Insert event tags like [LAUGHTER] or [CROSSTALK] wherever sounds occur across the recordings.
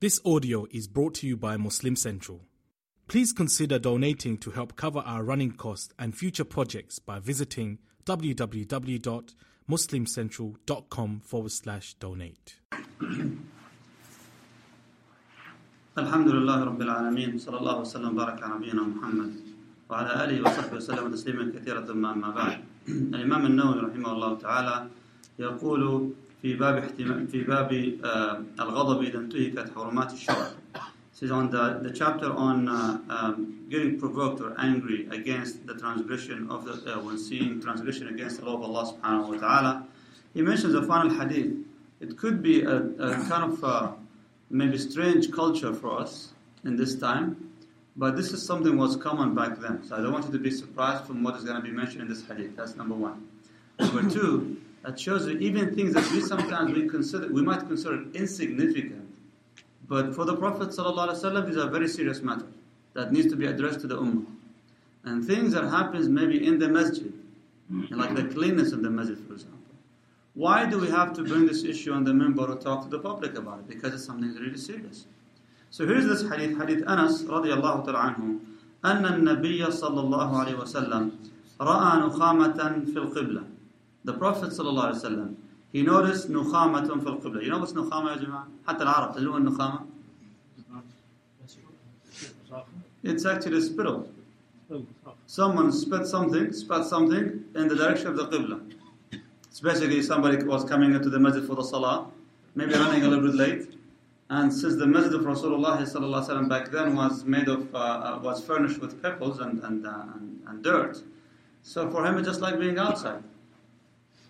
This audio is brought to you by Muslim Central. Please consider donating to help cover our running costs and future projects by visiting www.muslimcentral.com forward slash donate. الحمد لله رب العالمين صلى الله وسلم وبارك على نبينا محمد وعلى اله وصحبه وسلم تسليما كثيرا ثم اما بعد الامام النووي رحمه الله تعالى يقول في باب احتمال في باب آه الغضب اذا انتهكت حرمات الشرع This is on the, the chapter on uh, um, getting provoked or angry against the transgression of the uh, when seeing transgression against the law of Allah subhanahu wa ta'ala. He mentions a final hadith. It could be a, a kind of uh, maybe strange culture for us in this time, but this is something was common back then. So I don't want you to be surprised from what is going to be mentioned in this hadith. That's number one. Number two, that shows you even things that we sometimes we consider we might consider insignificant, but for the Prophet ﷺ these are very serious matters that needs to be addressed to the ummah. And things that happens maybe in the masjid, like the cleanness of the masjid, for example. Why do we have to bring this issue on the minbar to talk to the public about it? Because it's something really serious. So here's this hadith, hadith Anas radiallahu ta'ala anhu, أن النبي صلى الله عليه وسلم رأى نخامة في القبلة The Prophet صلى الله عليه وسلم he noticed نخامة في القبلة. You know what's نخامة يا جماعة؟ حتى العرب اللي هو النخامة. It's actually a spittle. Someone spit something, spat something in the direction of the Qibla. It's basically somebody was coming into the masjid for the salah, maybe running a little bit late, and since the masjid of Rasulullah sallallahu back then was made of, uh, uh, was furnished with pebbles and, and, uh, and, and dirt, so for him it's just like being outside.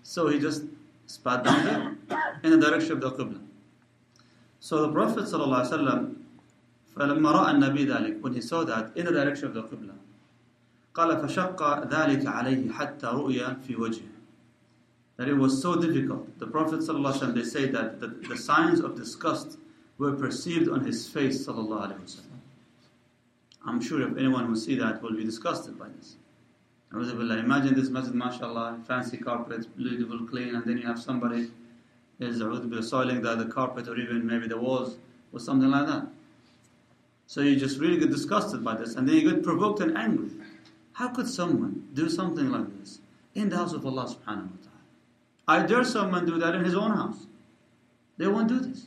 So he just spat down there in the direction of the Qibla. So the Prophet sallallahu فلما رأى النبي ذلك when he saw that in the direction of the Qibla قال فشق ذلك عليه حتى رؤي في وجهه that it was so difficult. The Prophet ﷺ, they say that the, the signs of disgust were perceived on his face. ﷺ. I'm sure if anyone will see that, will be disgusted by this. Imagine this masjid, mashallah, fancy carpets, beautiful, clean, and then you have somebody is soiling the, the carpet or even maybe the walls or something like that. So you just really get disgusted by this, and then you get provoked and angry. How could someone do something like this in the house of Allah subhanahu wa ta'ala? I dare someone do that in his own house. They won't do this.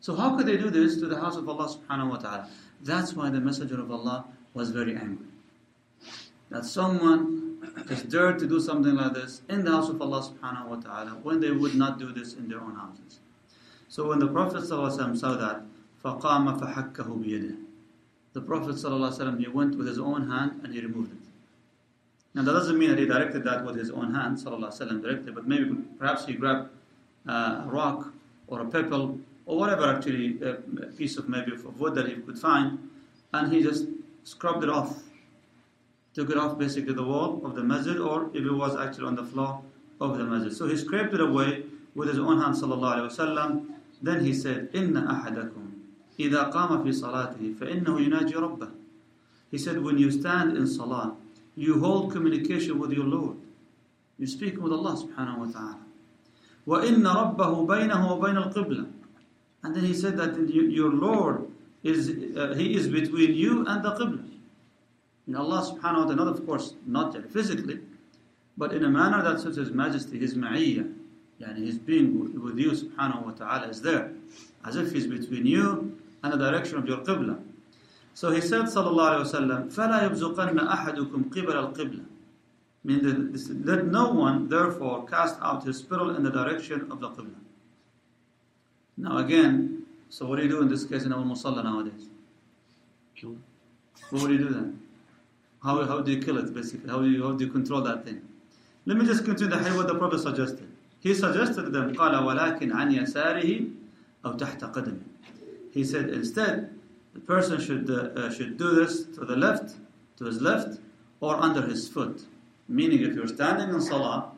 So how could they do this to the house of Allah subhanahu wa ta'ala? That's why the Messenger of Allah was very angry That someone just dared to do something like this in the house of Allah subhanahu wa ta'ala when they would not do this in their own houses. So when the Prophet ﷺ saw that, فَقَامَ فَحَكَّهُ بِيَدِهِ The Prophet ﷺ, he went with his own hand and he removed it. Now that doesn't mean that he directed that with his own hand, sallallahu directly, but maybe perhaps he grabbed uh, a rock or a pebble or whatever actually a piece of maybe of wood that he could find, and he just scrubbed it off, took it off basically the wall of the masjid, or if it was actually on the floor of the masjid. So he scraped it away with his own hand, sallallahu alaihi wasallam. Then he said, "Inna ahadakum إذا قام في صلاته فإنه يناجي ربه." He said, when you stand in salah, you hold communication with your Lord. You speak with Allah subhanahu wa ta'ala. وَإِنَّ رَبَّهُ بَيْنَهُ وَبَيْنَ الْقِبْلَةِ And then he said that your Lord is, uh, He is between you and the Qibla. And Allah subhanahu wa ta'ala, not of course, not physically, but in a manner that suits His Majesty, His ma'iyya, yani His being with you subhanahu wa ta'ala is there. As if He's between you and the direction of your Qibla. So he said, sallallahu alayhi wasallam, فَلَا يَبْزُقَنَّ أَحَدُكُمْ قِبَلَ الْقِبْلَةِ Meaning that, that no one, therefore, cast out his spittle in the direction of the Qibla. Now again, so what do you do in this case in our Musalla nowadays? Kill What do you do then? How, how do you kill it, basically? How do you, how do you control that thing? Let me just continue the hadith what the Prophet suggested. He suggested to them, قَالَ وَلَكِنْ عَنْ يَسَارِهِ أَوْ تَحْتَ قَدَمِهِ He said, instead, the person should, uh, uh, should do this to the left, to his left, or under his foot. Meaning, if you're standing in salah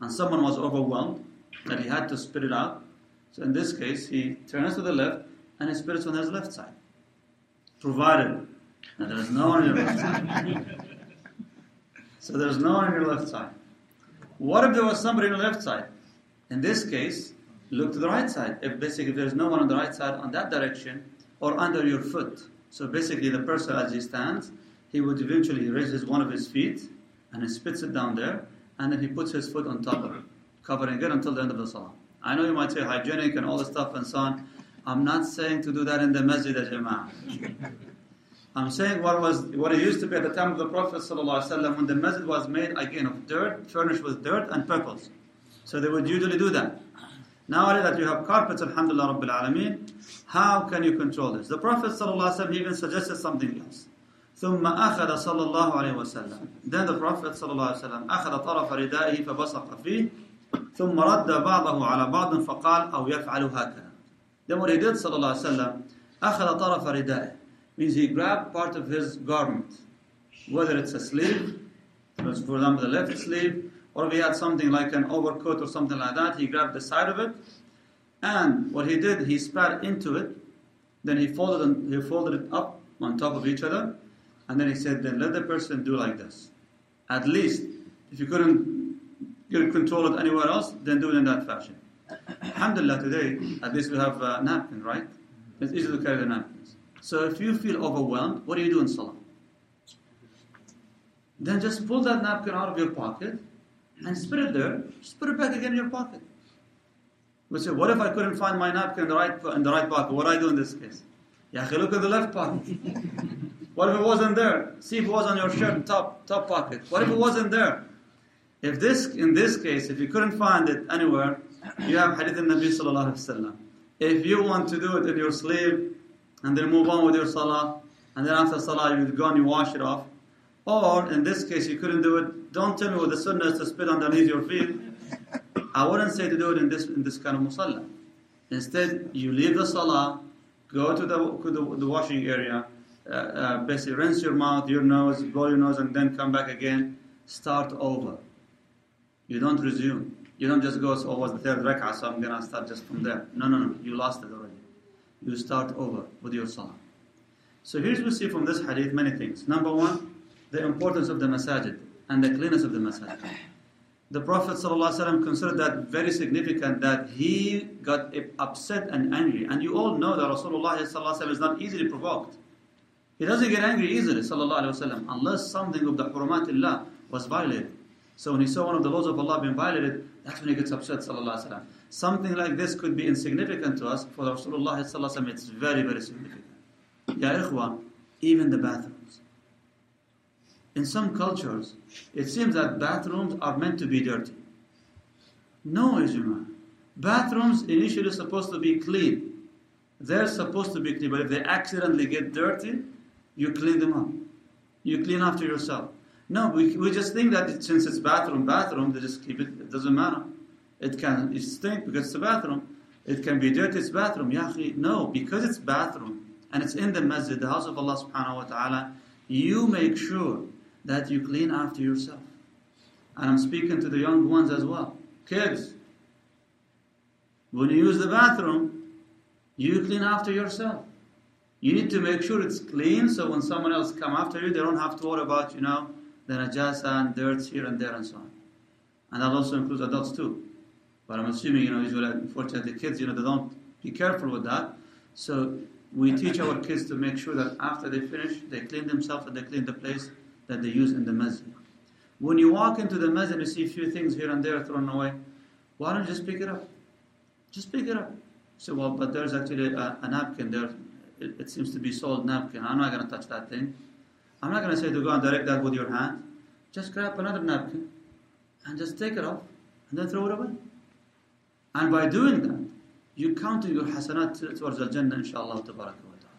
and someone was overwhelmed that he had to spit it out, so in this case, he turns to the left and he spits on his left side. Provided that there is no one on your left side. so there's no one on your left side. What if there was somebody on the left side? In this case, look to the right side. If basically there's no one on the right side on that direction or under your foot. So basically the person as he stands, he would eventually raise his, one of his feet and he spits it down there and then he puts his foot on top of it, covering it until the end of the salah. I know you might say hygienic and all the stuff and so on. I'm not saying to do that in the masjid al jama'ah. I'm saying what was what it used to be at the time of the Prophet ﷺ when the masjid was made again of dirt, furnished with dirt and pebbles. So they would usually do that. Nowadays that you have carpets, alhamdulillah rabbil alameen, how can you control this? The Prophet ﷺ even suggested something else. ثم أخذ صلى الله عليه وسلم Then the Prophet صلى الله عليه وسلم أخذ طرف ردائه فبصق فيه ثم رد بعضه على بعض فقال أو يفعل هكذا Then what he did صلى الله عليه وسلم أخذ طرف ردائه means he grabbed part of his garment whether it's a sleeve for example the left sleeve or if he had something like an overcoat or something like that he grabbed the side of it and what he did he spat into it then he folded, he folded it up on top of each other and then he said, then let the person do like this. At least, if you couldn't you control it anywhere else, then do it in that fashion. Alhamdulillah, today, at least we have a napkin, right? It's easy to carry the napkins. So if you feel overwhelmed, what do you do in Salah? Then just pull that napkin out of your pocket and spit it there. Just put it back again in your pocket. We say, what if I couldn't find my napkin in the right, in the right pocket? What do I do in this case? Yeah, look at the left pocket. [LAUGHS] What if it wasn't there? See if it was on your shirt top top pocket. What if it wasn't there? If this in this case, if you couldn't find it anywhere, you have Hadith in Nabi Sallallahu Alaihi Wasallam. If you want to do it in your sleeve and then move on with your salah, and then after salah you go and you wash it off, or in this case you couldn't do it, don't tell me what the sunnah is to spit underneath your feet. [LAUGHS] I wouldn't say to do it in this in this kind of musalla. Instead, you leave the salah, go to the, to the, the washing area, uh, uh, basically rinse your mouth, your nose, blow your nose, and then come back again. Start over. You don't resume. You don't just go, so oh, was the third rak'ah, so I'm going to start just from there. No, no, no. You lost it already. You start over with your salah. So here's we see from this hadith many things. Number one, the importance of the masajid and the cleanness of the masajid. The Prophet ﷺ considered that very significant that he got upset and angry. And you all know that Rasulullah ﷺ is not easily provoked. He doesn't get angry easily, wasallam, unless something of the hurumatillah was violated. So when he saw one of the laws of Allah being violated, that's when he gets upset, sallallahu alayhi wasallam. Something like this could be insignificant to us. For Rasulullah it's very, very significant. Ya ikhwan, even the bathrooms. In some cultures, it seems that bathrooms are meant to be dirty. No, Ijma. Bathrooms initially supposed to be clean. They're supposed to be clean, but if they accidentally get dirty, you clean them up. You clean after yourself. No, we, we just think that since it's bathroom, bathroom, they just keep it. It doesn't matter. It can stink because it's a bathroom. It can be dirty, it's bathroom. Yahi, no, because it's bathroom and it's in the masjid, the house of Allah subhanahu wa ta'ala, you make sure that you clean after yourself. And I'm speaking to the young ones as well. Kids, when you use the bathroom, you clean after yourself. You need to make sure it's clean so when someone else come after you, they don't have to worry about, you know, the najasa and dirt here and there and so on. And that also includes adults too. But I'm assuming, you know, usually, unfortunately, kids, you know, they don't be careful with that. So we teach our kids to make sure that after they finish, they clean themselves and they clean the place that they use in the masjid. When you walk into the masjid you see a few things here and there thrown away, why don't you just pick it up? Just pick it up. So, well, but there's actually a, a napkin there it, it seems to be sold napkin. I'm not going to touch that thing. I'm not going to say to go and direct that with your hand. Just grab another napkin and just take it off and then throw it away. And by doing that, you count your hasanat towards the Jannah, inshallah.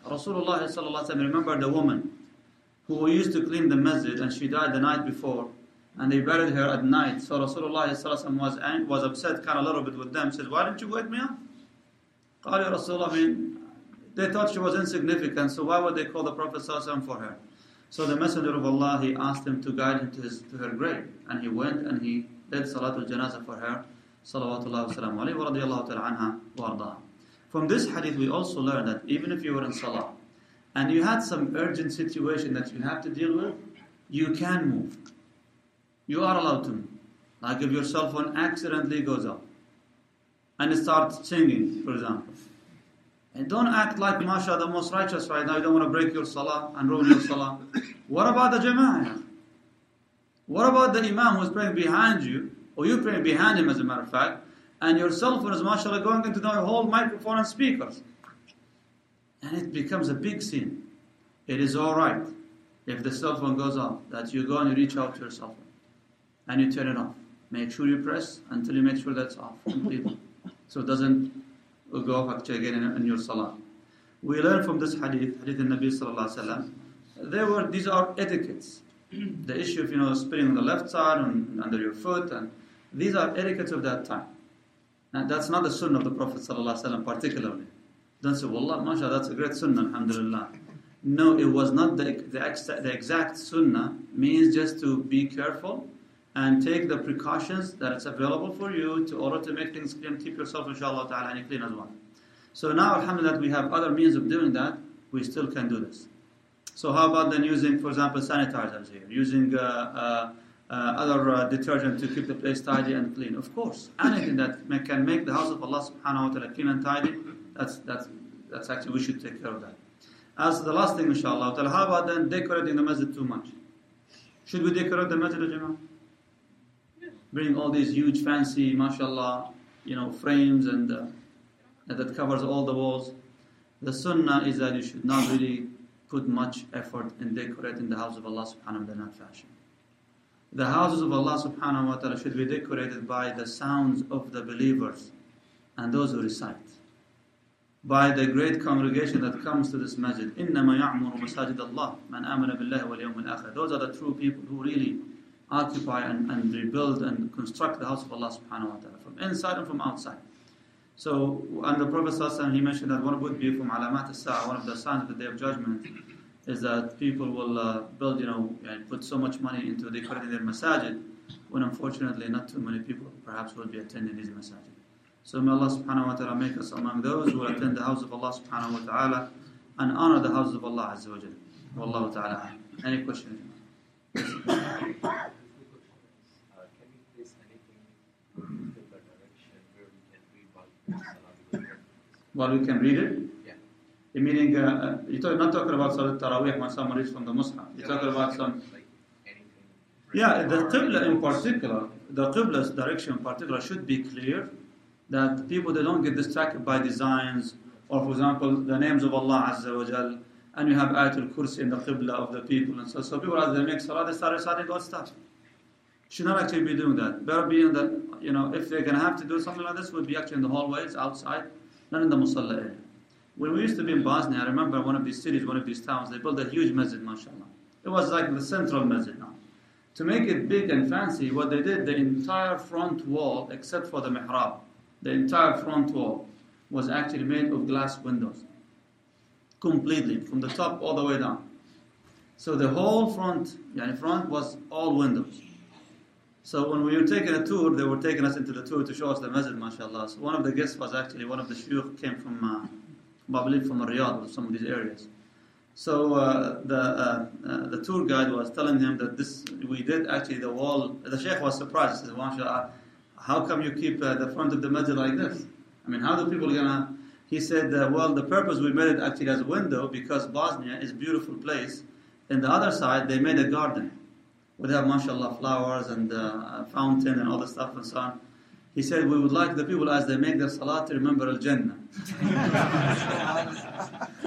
Rasulullah sallallahu remember the woman who used to clean the masjid and she died the night before and they buried her at night. So Rasulullah was, was upset kind of a little bit with them. Says, why didn't you wake me up? قال يا رسول الله I mean, they thought she was insignificant, so why would they call the Prophet ﷺ for her? So the Messenger of Allah, he asked him to guide him to, his, to her grave. And he went and he did Salatul Janazah for her. From this hadith, we also learn that even if you were in Salah and you had some urgent situation that you have to deal with, you can move. You are allowed to move. Like if your cell phone accidentally goes off, and start singing, for example. And don't act like Masha, the most righteous right now. You don't want to break your salah and ruin your salah. What about the jama'ah? What about the imam who's praying behind you, or you praying behind him as a matter of fact, and your cell phone is mashallah going into the whole microphone and speakers? And it becomes a big sin. It is alright if the cell phone goes off, that you go and you reach out to your cell phone and you turn it off. Make sure you press until you make sure that's off completely. So it doesn't go off actually again in, in your salah. We learn from this hadith, hadith of Nabi sallallahu alaihi wasallam, there were, these are etiquettes. the issue of, you know, spitting on the left side and under your foot, and these are etiquettes of that time. And that's not the sunnah of the Prophet wasallam particularly. Don't say, Wallah, mashallah, that's a great sunnah, alhamdulillah. No, it was not the, the, the exact sunnah, means just to be careful and take the precautions that it's available for you to order to make things clean, keep yourself inshallah ta'ala and clean as well. So now alhamdulillah we have other means of doing that, we still can do this. So how about then using, for example, sanitizers here, using uh, uh, other uh, detergent to keep the place tidy and clean? Of course, anything that can make the house of Allah subhanahu wa ta'ala clean and tidy, that's, that's, that's actually, we should take care of that. As the last thing, inshallah, how about then decorating the masjid too much? Should we decorate the masjid, Jama'ah? bring all these huge fancy, mashallah, you know, frames and uh, that covers all the walls. The sunnah is that you should not really put much effort in decorating the house of Allah subhanahu wa ta'ala fashion. The houses of Allah subhanahu wa ta'ala should be decorated by the sounds of the believers and those who recite. By the great congregation that comes to this masjid. إِنَّمَا يَعْمُرُ مَسَاجِدَ اللَّهِ مَنْ آمَنَ بِاللَّهِ وَالْيَوْمِ الْآخِرِ Those are the true people who really occupy and, and rebuild and construct the house of Allah subhanahu wa ta'ala from inside and from outside. So, and the Prophet he mentioned that one would be from alamat al one of the signs of the Day of Judgment, is that people will uh, build, you know, and put so much money into decorating their masajid, when unfortunately not too many people perhaps will be attending these masajid. So may Allah subhanahu wa ta'ala make us among those who attend the house of Allah subhanahu wa ta'ala and honor the house of Allah azza wa jalla. Wallahu ta'ala. Any questions? Well, we place anything in the direction where we can read wal you can read it? Meaning, uh, uh you're not talking about Salat Taraweeh when someone reads from the Mus'haf. You're talking about some. Yeah, the Qibla in particular, the Qibla's direction in particular should be clear that people they don't get distracted by designs or, for example, the names of Allah Azza wa Jal, and you have Ayatul Kursi in the Qibla of the people, and so, so people as they make Salah, they start reciting God stuff. Should not actually be doing that. Better be in the, you know, if they're going to have to do something like this, would be actually in the hallways, outside, not in the Musalla area. When we used to be in Bosnia, I remember one of these cities, one of these towns, they built a huge masjid, mashallah. It was like the central masjid now. To make it big and fancy, what they did, the entire front wall, except for the mihrab, the entire front wall was actually made of glass windows. Completely, from the top all the way down. So the whole front, yani front was all windows. So when we were taking a tour, they were taking us into the tour to show us the masjid, mashallah. So one of the guests was actually one of the shuyukh came from, uh, Believe from Riyadh or some of these areas. So uh, the uh, uh, the tour guide was telling him that this we did actually the wall. The sheikh was surprised. He said, "Mashallah, how come you keep uh, the front of the masjid like this? I mean, how do people gonna?" He said, uh, "Well, the purpose we made it actually as a window because Bosnia is a beautiful place. And the other side, they made a garden." would have mashallah flowers and uh, fountain and all the stuff and so on. He said, we would like the people as they make their salah to remember Al-Jannah. [LAUGHS]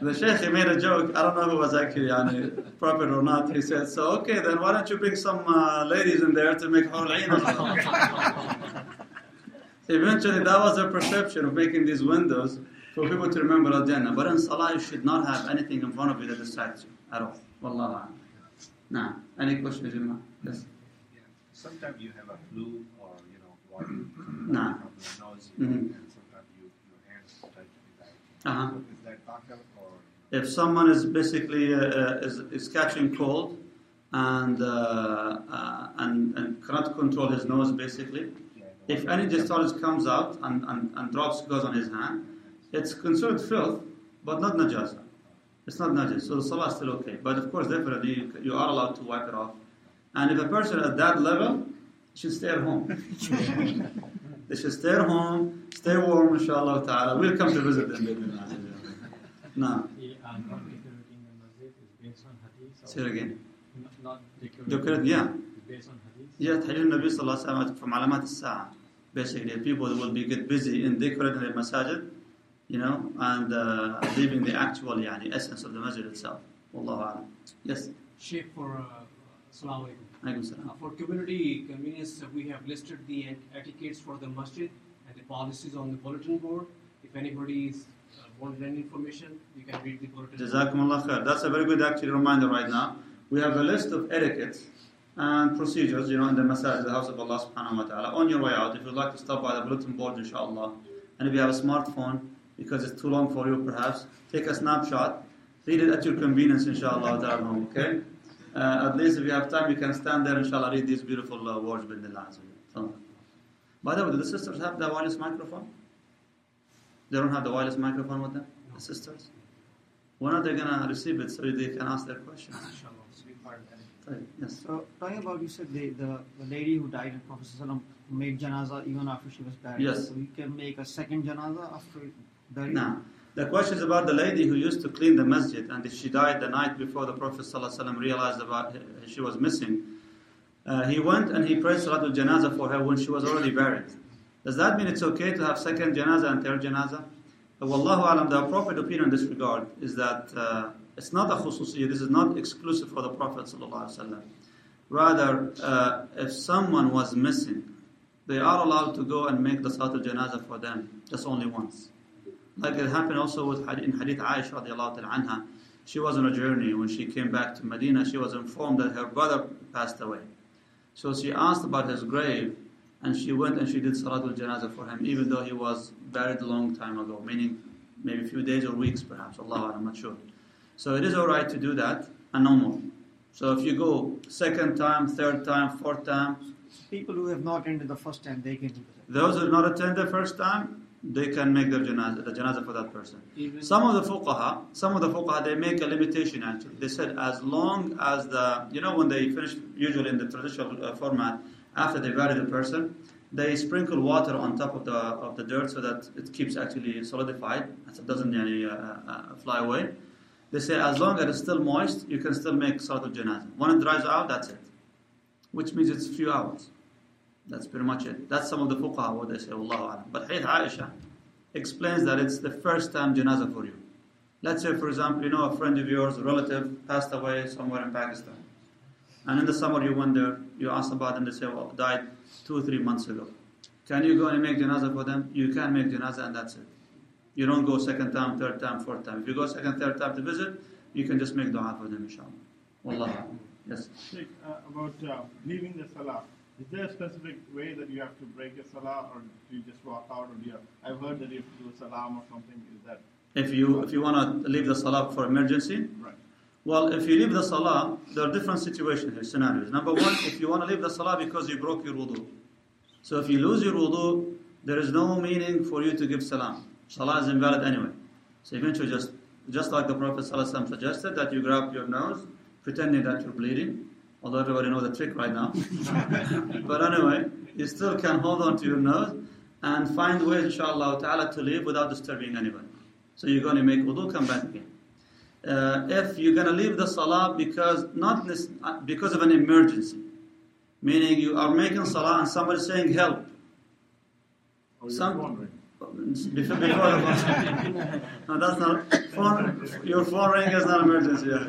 the Shaykh he made a joke, I don't know who was actually yani, proper or not. He said, so okay then why don't you bring some uh, ladies in there to make Hawl'een [LAUGHS] Eventually that was their perception of making these windows for people to remember Al-Jannah. But in Salah you should not have anything in front of you that distracts you at all. Wallahu a'lam. Now, any questions, Jimma? Yes. Sometimes you have a flu or, you know, water nah. from your nose, you know, Mhm. and sometimes you, your hands touch with that. Uh-huh. Is that or? If someone is basically uh, uh, is, is catching cold and, uh, uh, and and cannot control his nose, basically, Yeah, if any discharge comes out and, and, and drops goes on his hand, it's considered filth, but not najasa. It's not najis, so the salah is still okay. But of course, definitely, you, you are allowed to wipe it off. And if a person at that level, should stay at home. [LAUGHS] they should stay at home, stay warm, inshallah ta'ala. We'll come to visit them. No. Say it again. Not yeah. Based on hadith? Yeah, hadith Nabi sallallahu from alamat al-sa'a. Basically, people will be get busy in decorating the masajid, you know, and uh, leaving the actual yani, essence of the masjid itself. Wallahu alam. Yes? Shape for... Uh, for community convenience, uh, we have listed the etiquettes for the masjid and the policies on the bulletin board. If anybody is uh, wanted any information, you can read the bulletin. board. Jazakumullah khair. That's a very good actually reminder right now. We have a list of etiquettes and procedures, you know, in the masjid, the house of Allah subhanahu wa ta'ala. On your way out, if you'd like to stop by the bulletin board, inshallah, and if you have a smartphone, because it's too long for you perhaps, take a snapshot, read it at your convenience, inshallah okay? Uh, at least if you have time, you can stand there, inshallah, read these beautiful uh, words, bidnillah azza wa jalla. By the way, do the sisters have the wireless microphone? They don't have the wireless microphone with them? The sisters? When are they going to receive it so they can ask their question? Inshallah. Right, Yes. So talking about you said the, the, the lady who died in Prophet Sallam made janaza even after she was buried. Yes. So you can make a second janaza after burial. Now, the question is about the lady who used to clean the masjid and she died the night before the Prophet ﷺ realized about she was missing. Uh, he went and he prayed Salatul Janazah for her when she was already buried. Does that mean it's okay to have second janazah and third janazah? Uh, Wallahu alam, the appropriate opinion in this regard is that uh, it's not a khususiyya, this is not exclusive for the Prophet ﷺ. Rather, uh, if someone was missing, they are allowed to go and make the Salatul Janazah for them, just only once. Like it happened also with in Hadith Aisha radiallahu ta'ala anha. She was on a journey. When she came back to Medina, she was informed that her brother passed away. So she asked about his grave, and she went and she did Salatul Janazah for him, even though he was buried a long time ago, meaning maybe a few days or weeks perhaps. Allah, I'm not sure. So it is alright to do that, and no more. So if you go second time, third time, fourth time, People who have not ended the first time, they can do that. those who have not attended the first time, they can make their janazah, the janazah for that person. Even Some of the fuqaha, some of the fuqaha, they make a limitation actually. They said as long as the, you know, when they finish, usually in the traditional uh, format, after they bury the person, they sprinkle water on top of the of the dirt so that it keeps actually solidified, so it doesn't yani, uh, uh, fly away. They say as long as it's still moist, you can still make salatul janazah. When it dries out, that's it. Which means it's a few hours. That's pretty much it. That's some of the fuqaha what they say, Wallahu alam. But Hadith Aisha explains that it's the first time janazah for you. Let's say, for example, you know a friend of yours, a relative, passed away somewhere in Pakistan. And in the summer you went there, you ask about them, they say, well, died two or three months ago. Can you go and make janazah for them? You can make janazah and that's it. You don't go second time, third time, fourth time. If you go second, third time to visit, you can just make dua for them, inshallah. Wallah. Yes. Sheikh, uh, about uh, leaving the salah. Is there a specific way that you have to break a salah, or do you just walk out? Or do you have, I've heard that you have to do a salam or something. Is that If you if you want to leave the salah for emergency, right? Well, if you leave the salah, there are different situations here, scenarios. Number one, if you want to leave the salah because you broke your wudu. So if you lose your wudu, there is no meaning for you to give salam. Salah is invalid anyway. So eventually just, just like the Prophet ﷺ suggested, that you grab your nose, pretending that you're bleeding, although everybody knows the trick right now. [LAUGHS] but anyway, you still can hold on to your nose and find ways, inshallah ta'ala, to leave without disturbing anybody. So you're going to make wudu, come back again uh, if you're going to leave the salah because not this, uh, because of an emergency, meaning you are making salah and somebody's saying help. Or Some- wondering? Before, before no, that's not phone. Your phone ring is not emergency. yeah.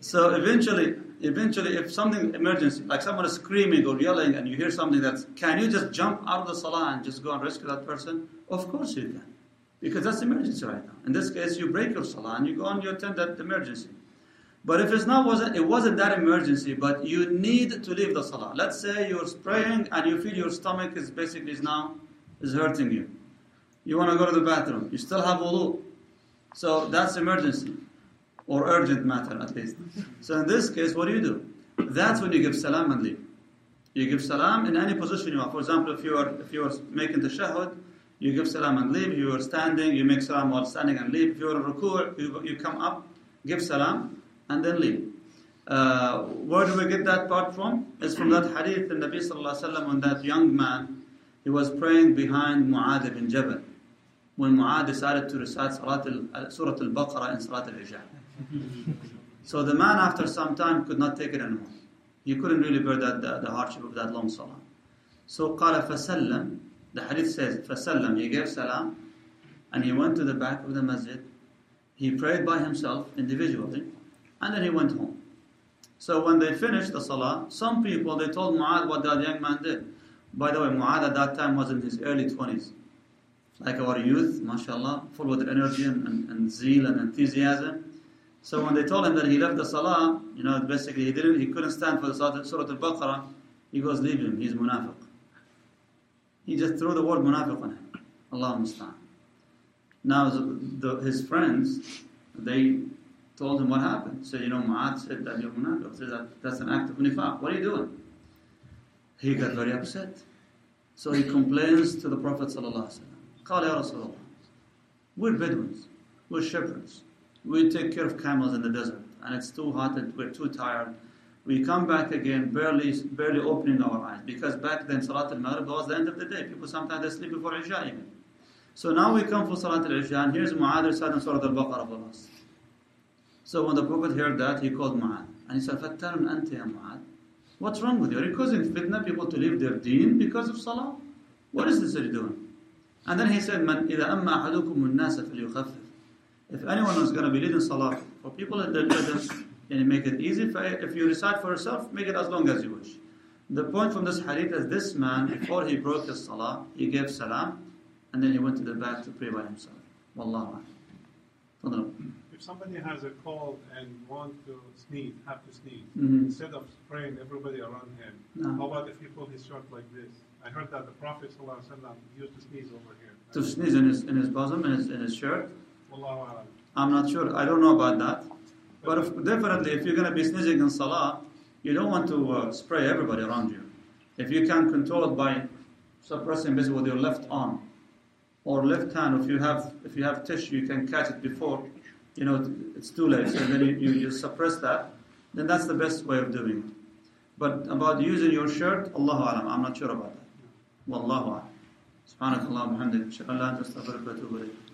So eventually, eventually, if something emergency, like someone is screaming or yelling, and you hear something that's, can you just jump out of the salah and just go and rescue that person? Of course you can, because that's emergency right now. In this case, you break your salah and you go and you attend that emergency. But if it's not wasn't it wasn't that emergency, but you need to leave the salah. Let's say you're praying and you feel your stomach is basically now is hurting you. You want to go to the bathroom. You still have wudu. So that's emergency. Or urgent matter at least. So in this case, what do you do? That's when you give salam and leave. You give salam in any position you are. For example, if you are if you are making the shahud, you give salam and leave. You are standing, you make salam while standing and leave. If you are in ruku', you, you come up, give salam, and then leave. Uh, where do we get that part from? It's from that hadith in Nabi sallallahu alaihi wasallam when that young man he was praying behind Mu'adh bin Jabal when Mu'adh decided to recite Surah Al-Baqarah in Salat al-Isha. [LAUGHS] so the man after some time could not take it anymore. He couldn't really bear that, the, the hardship of that long salah. So قال فسلم, the hadith says فسلم, he gave salam and he went to the back of the masjid. He prayed by himself individually and then he went home. So when they finished the salah, some people they told Mu'adh what that young man did. By the way, Mu'adh at that time was in his early 20s. Like our youth, mashallah, full with energy and, and, and zeal and enthusiasm. So when they told him that he left the salah, you know, basically he didn't, he couldn't stand for the salah, Surah Al-Baqarah, he goes, leave him, he's munafiq. He just threw the word munafiq on him. Allahumma musta'an. Now the, his friends, they told him what happened. So you know, Mu'adh said that you're munafiq. Said that that's an act of munafiq. What are you doing? He got very upset. So he complains to the Prophet sallallahu alaihi wasallam. Qala ya Rasulullah. We're Bedouins. We're shepherds we take care of camels in the desert, and it's too hot and we're too tired. We come back again, barely barely opening our eyes, because back then Salat al-Maghrib was the end of the day. People sometimes they sleep before Isha even. So now we come for Salat al-Isha, and here's Mu'adh reciting al Surah al-Baqarah for us. So when the Prophet heard that, he called Mu'adh, and he said, "Fattanun anta ya Mu'adh, what's wrong with you? Are you causing fitna people to leave their deen because of Salah? What is this you're doing?" And then he said, "Man ida amma ahadukum an-nasa falyukhaffif." If anyone is going to be leading salah for people, them and make it easy. If you recite for yourself, make it as long as you wish. The point from this hadith is this man, before he broke his salah, he gave salam, and then he went to the back to pray by himself. Wallahu. If somebody has a cold and want to sneeze, have to sneeze, Mhm. instead of spraying everybody around him, No. how about if he pull his shirt like this? I heard that the Prophet ﷺ used to sneeze over here. To sneeze in his, in his bosom, in his, in his shirt. I'm not sure. I don't know about that. But if, definitely, if you're going to be sneezing in salah, you don't want to uh, spray everybody around you. If you can control it by suppressing this with your left arm or left hand, if you have if you have tissue, you can catch it before you know it's too late. So then you, you, you suppress that. Then that's the best way of doing it. But about using your shirt, Allahu alam, I'm not sure about that. Wallahu alam. سبحانك اللهم وبحمدك اشهد ان لا اله الا انت استغفرك واتوب اليك